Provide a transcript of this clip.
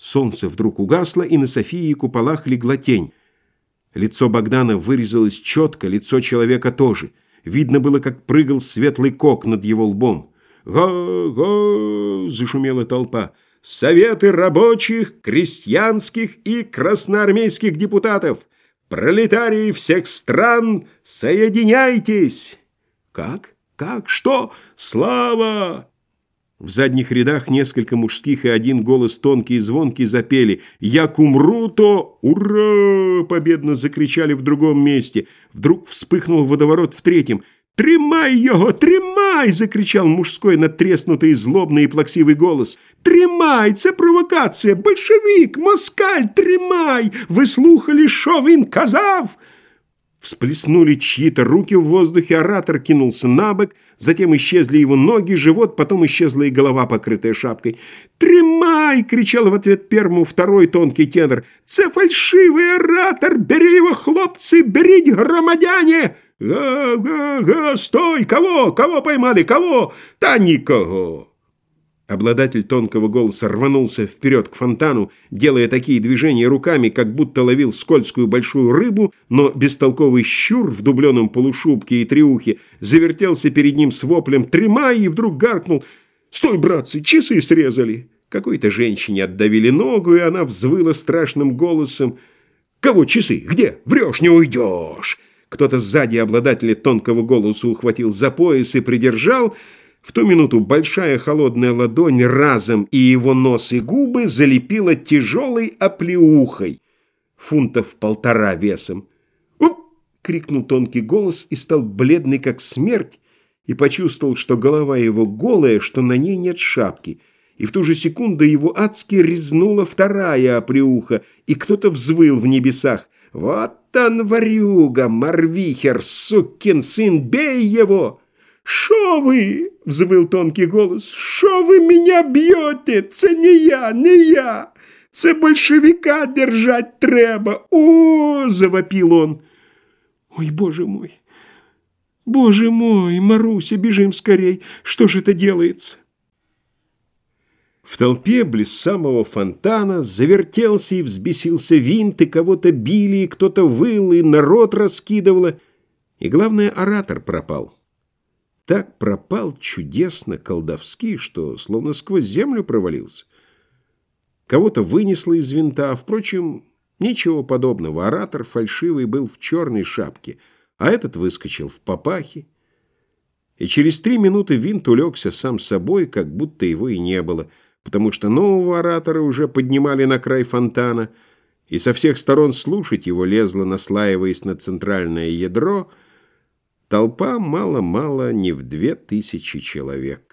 Солнце вдруг угасло, и на Софии куполах легла тень. Лицо Богдана вырезалось четко, лицо человека тоже. Видно было, как прыгал светлый кок над его лбом. «Го-го!» — зашумела толпа. «Советы рабочих, крестьянских и красноармейских депутатов! Пролетарии всех стран, соединяйтесь!» «Как? Как? Что? Слава!» В задних рядах несколько мужских и один голос тонкий и звонкий запели «Як умру, то ура!» Победно закричали в другом месте. Вдруг вспыхнул водоворот в третьем. «Тримай его! Тримай!» — закричал мужской надтреснутый злобный и плаксивый голос. «Тримай! Це провокація! Большевик! Москаль! Тримай! Ви слухали, що він казав?» Всплеснули чьи-то руки в воздухе, оратор кинулся на бок, затем исчезли его ноги, живот, потом исчезла и голова, покрытая шапкой. «Тримай!» — кричал в ответ первому второй тонкий тенор. «Це фальшивый оратор! Бери его, хлопцы! Беріть, громадяне!» «Га-га-га! Стой! Кого? Кого поймали? Кого? Та никого!» Обладатель тонкого голоса рванулся вперед к фонтану, делая такие движения руками, как будто ловил скользкую большую рыбу, но бестолковый щур в дубленом полушубке и триухе завертелся перед ним с воплем «Тремай!» и вдруг гаркнул «Стой, братцы, часы срезали!» Какой-то женщине отдавили ногу, и она взвыла страшным голосом «Кого часы? Где? Врешь, не уйдешь!» Кто-то сзади обладателя тонкого голоса ухватил за пояс и придержал – в ту минуту большая холодная ладонь разом и его нос и губы залепила тяжелой оплеухой, фунтов полтора весом. «Уп!» — крикнул тонкий голос и стал бледный, как смерть, и почувствовал, что голова его голая, что на ней нет шапки. И в ту же секунду его адски резнула вторая оплеуха, и кто-то взвыл в небесах. «Вот он, варюга, Марвихер, сукин сын, бей его!» «Шо ви?» – взвив тонкий голос. «Шо ви меня б'єте? Це не я, не я! Це большевика держать треба! О!» – завопил он. «Ой, боже мой! Боже мой! Маруся, бежим скорей! Что же это делается?» В толпе близ самого фонтана завертелся и взбесился винт, и кого-то били, и кто-то выл, и народ раскидывало, и, главное, оратор пропал так пропал чудесно, колдовски, что словно сквозь землю провалился. Кого-то вынесло из винта, впрочем, ничего подобного. Оратор фальшивый был в черной шапке, а этот выскочил в папахе. И через три минуты винт улегся сам собой, как будто его и не было, потому что нового оратора уже поднимали на край фонтана, и со всех сторон слушать его лезло, наслаиваясь на центральное ядро — Толпа мало-мало не в две тысячи человек.